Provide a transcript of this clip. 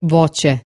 voće.